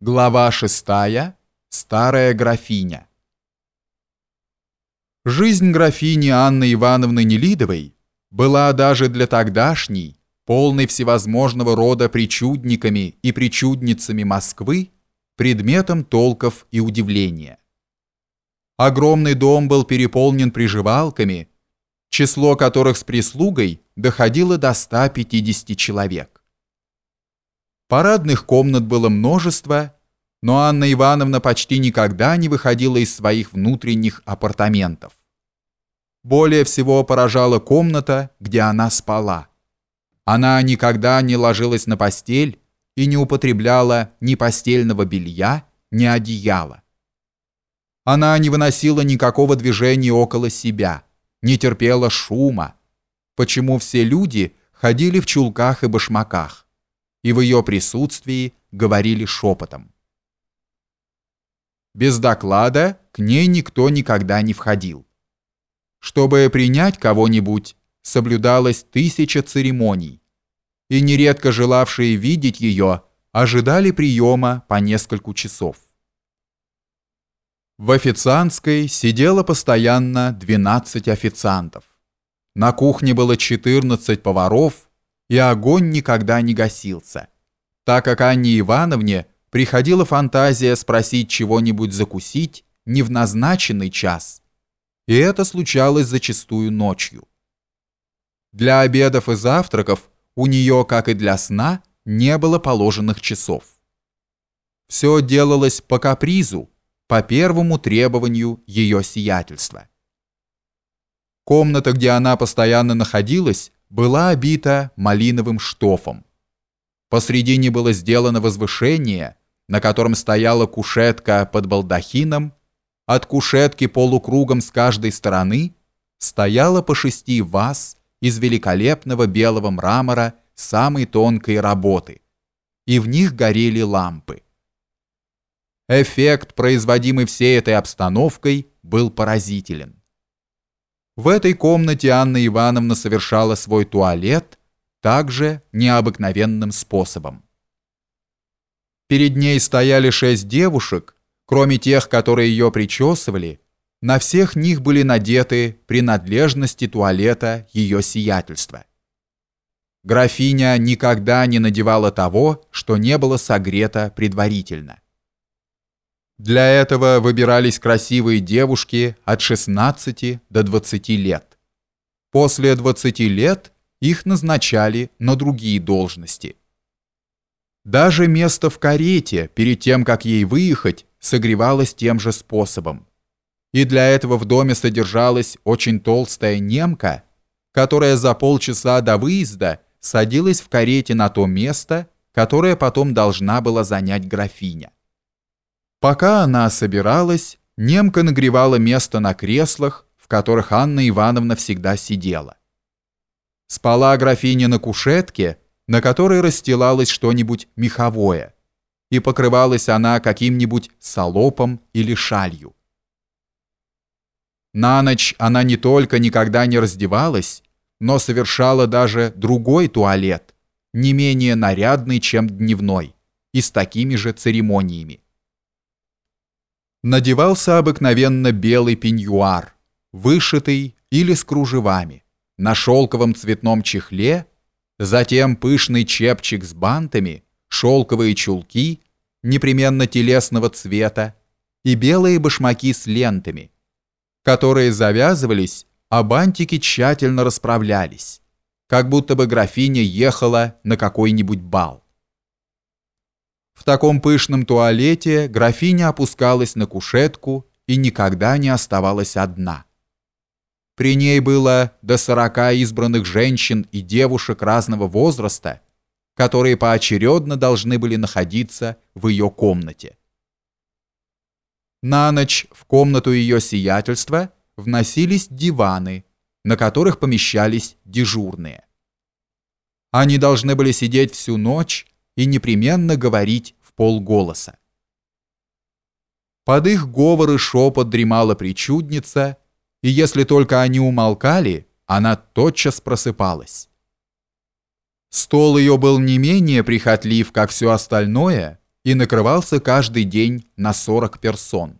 Глава шестая. Старая графиня. Жизнь графини Анны Ивановны Нелидовой была даже для тогдашней, полной всевозможного рода причудниками и причудницами Москвы, предметом толков и удивления. Огромный дом был переполнен приживалками, число которых с прислугой доходило до 150 человек. Парадных комнат было множество, но Анна Ивановна почти никогда не выходила из своих внутренних апартаментов. Более всего поражала комната, где она спала. Она никогда не ложилась на постель и не употребляла ни постельного белья, ни одеяла. Она не выносила никакого движения около себя, не терпела шума, почему все люди ходили в чулках и башмаках и в ее присутствии говорили шепотом. Без доклада к ней никто никогда не входил. Чтобы принять кого-нибудь, соблюдалось тысяча церемоний, и нередко желавшие видеть ее ожидали приема по нескольку часов. В официантской сидело постоянно 12 официантов. На кухне было 14 поваров и огонь никогда не гасился, так как Анне Ивановне приходила фантазия спросить чего-нибудь закусить не в назначенный час, и это случалось зачастую ночью. Для обедов и завтраков у нее, как и для сна, не было положенных часов. Все делалось по капризу, по первому требованию ее сиятельства. Комната, где она постоянно находилась, была обита малиновым штофом. Посредине было сделано возвышение, на котором стояла кушетка под балдахином, от кушетки полукругом с каждой стороны стояло по шести ваз из великолепного белого мрамора самой тонкой работы, и в них горели лампы. Эффект, производимый всей этой обстановкой, был поразителен. В этой комнате Анна Ивановна совершала свой туалет также необыкновенным способом. Перед ней стояли шесть девушек, кроме тех, которые ее причесывали, на всех них были надеты принадлежности туалета ее сиятельства. Графиня никогда не надевала того, что не было согрето предварительно. Для этого выбирались красивые девушки от 16 до 20 лет. После 20 лет их назначали на другие должности. Даже место в карете перед тем, как ей выехать, согревалось тем же способом. И для этого в доме содержалась очень толстая немка, которая за полчаса до выезда садилась в карете на то место, которое потом должна была занять графиня. Пока она собиралась, немка нагревала место на креслах, в которых Анна Ивановна всегда сидела. Спала графиня на кушетке, на которой расстилалось что-нибудь меховое, и покрывалась она каким-нибудь солопом или шалью. На ночь она не только никогда не раздевалась, но совершала даже другой туалет, не менее нарядный, чем дневной, и с такими же церемониями надевался обыкновенно белый пеньюар, вышитый или с кружевами, на шелковом цветном чехле, затем пышный чепчик с бантами, шелковые чулки, непременно телесного цвета, и белые башмаки с лентами, которые завязывались, а бантики тщательно расправлялись, как будто бы графиня ехала на какой-нибудь бал. В таком пышном туалете графиня опускалась на кушетку и никогда не оставалась одна. При ней было до сорока избранных женщин и девушек разного возраста, которые поочередно должны были находиться в ее комнате. На ночь в комнату ее сиятельства вносились диваны, на которых помещались дежурные. Они должны были сидеть всю ночь и непременно говорить в полголоса. Под их говор и шепот дремала причудница, и если только они умолкали, она тотчас просыпалась. Стол ее был не менее прихотлив, как все остальное, и накрывался каждый день на 40 персон.